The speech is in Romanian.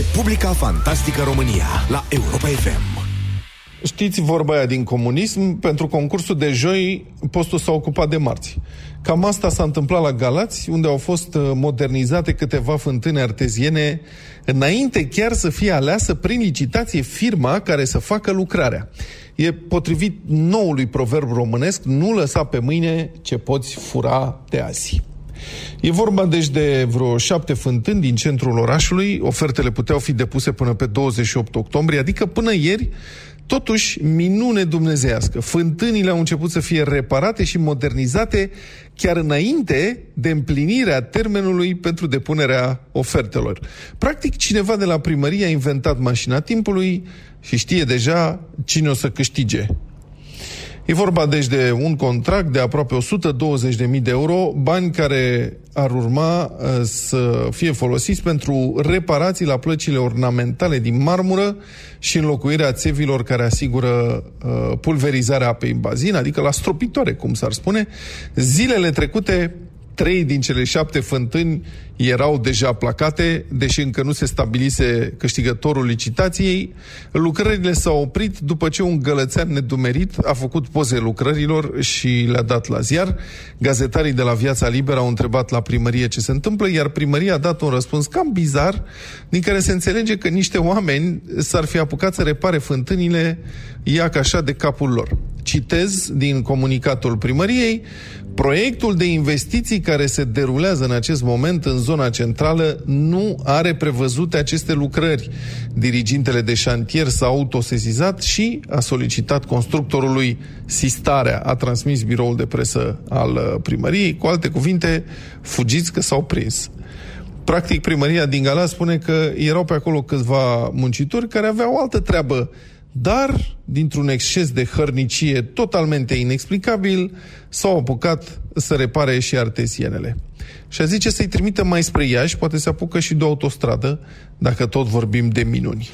Republica Fantastică România la Europa FM. Știți vorba aia din comunism, pentru concursul de joi, postul s-a ocupat de marți. Cam asta s-a întâmplat la Galați, unde au fost uh, modernizate câteva fântâne arteziene, înainte chiar să fie aleasă prin licitație firma care să facă lucrarea. E potrivit noului proverb românesc, nu lăsa pe mâine ce poți fura de azi. E vorba deci de vreo șapte fântâni din centrul orașului. Ofertele puteau fi depuse până pe 28 octombrie, adică până ieri Totuși, minune dumnezească, fântânile au început să fie reparate și modernizate chiar înainte de împlinirea termenului pentru depunerea ofertelor. Practic, cineva de la primărie a inventat mașina timpului și știe deja cine o să câștige E vorba deci de un contract de aproape 120.000 de euro, bani care ar urma uh, să fie folosiți pentru reparații la plăcile ornamentale din marmură și înlocuirea țevilor care asigură uh, pulverizarea apei în bazin, adică la stropitoare, cum s-ar spune. Zilele trecute trei din cele șapte fântâni erau deja placate, deși încă nu se stabilise câștigătorul licitației. Lucrările s-au oprit după ce un gălățean nedumerit a făcut poze lucrărilor și le-a dat la ziar. Gazetarii de la Viața Liberă au întrebat la primărie ce se întâmplă, iar primăria a dat un răspuns cam bizar, din care se înțelege că niște oameni s-ar fi apucat să repare fântânile ia ca așa de capul lor. Citez din comunicatul primăriei, proiectul de investiții care se derulează în acest moment în zona centrală nu are prevăzute aceste lucrări. Dirigintele de șantier s-a autosesizat și a solicitat constructorului sistarea. A transmis biroul de presă al uh, primăriei. Cu alte cuvinte, fugiți că s-au prins. Practic, primăria din Gala spune că erau pe acolo câțiva muncitori care aveau altă treabă dar, dintr-un exces de hărnicie totalmente inexplicabil, s-au apucat să repare și artezienele. Și a zice să-i trimită mai spre Iași, poate se apucă și de autostradă, dacă tot vorbim de minuni.